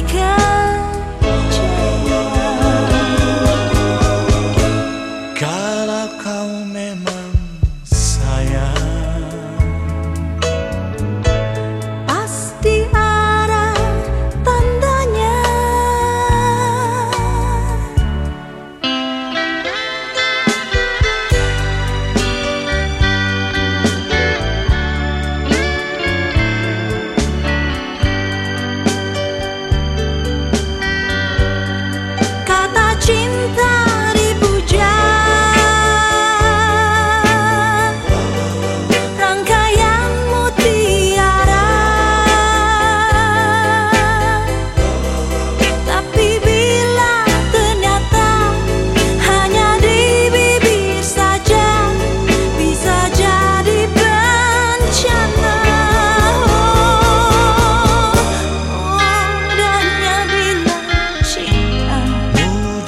kecewa Kalau kau memang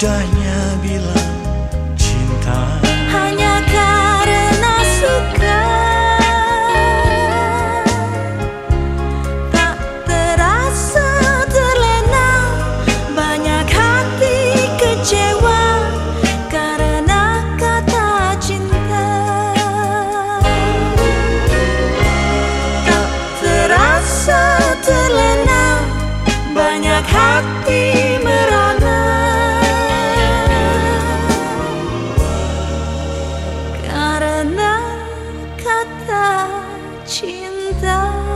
вдаль 在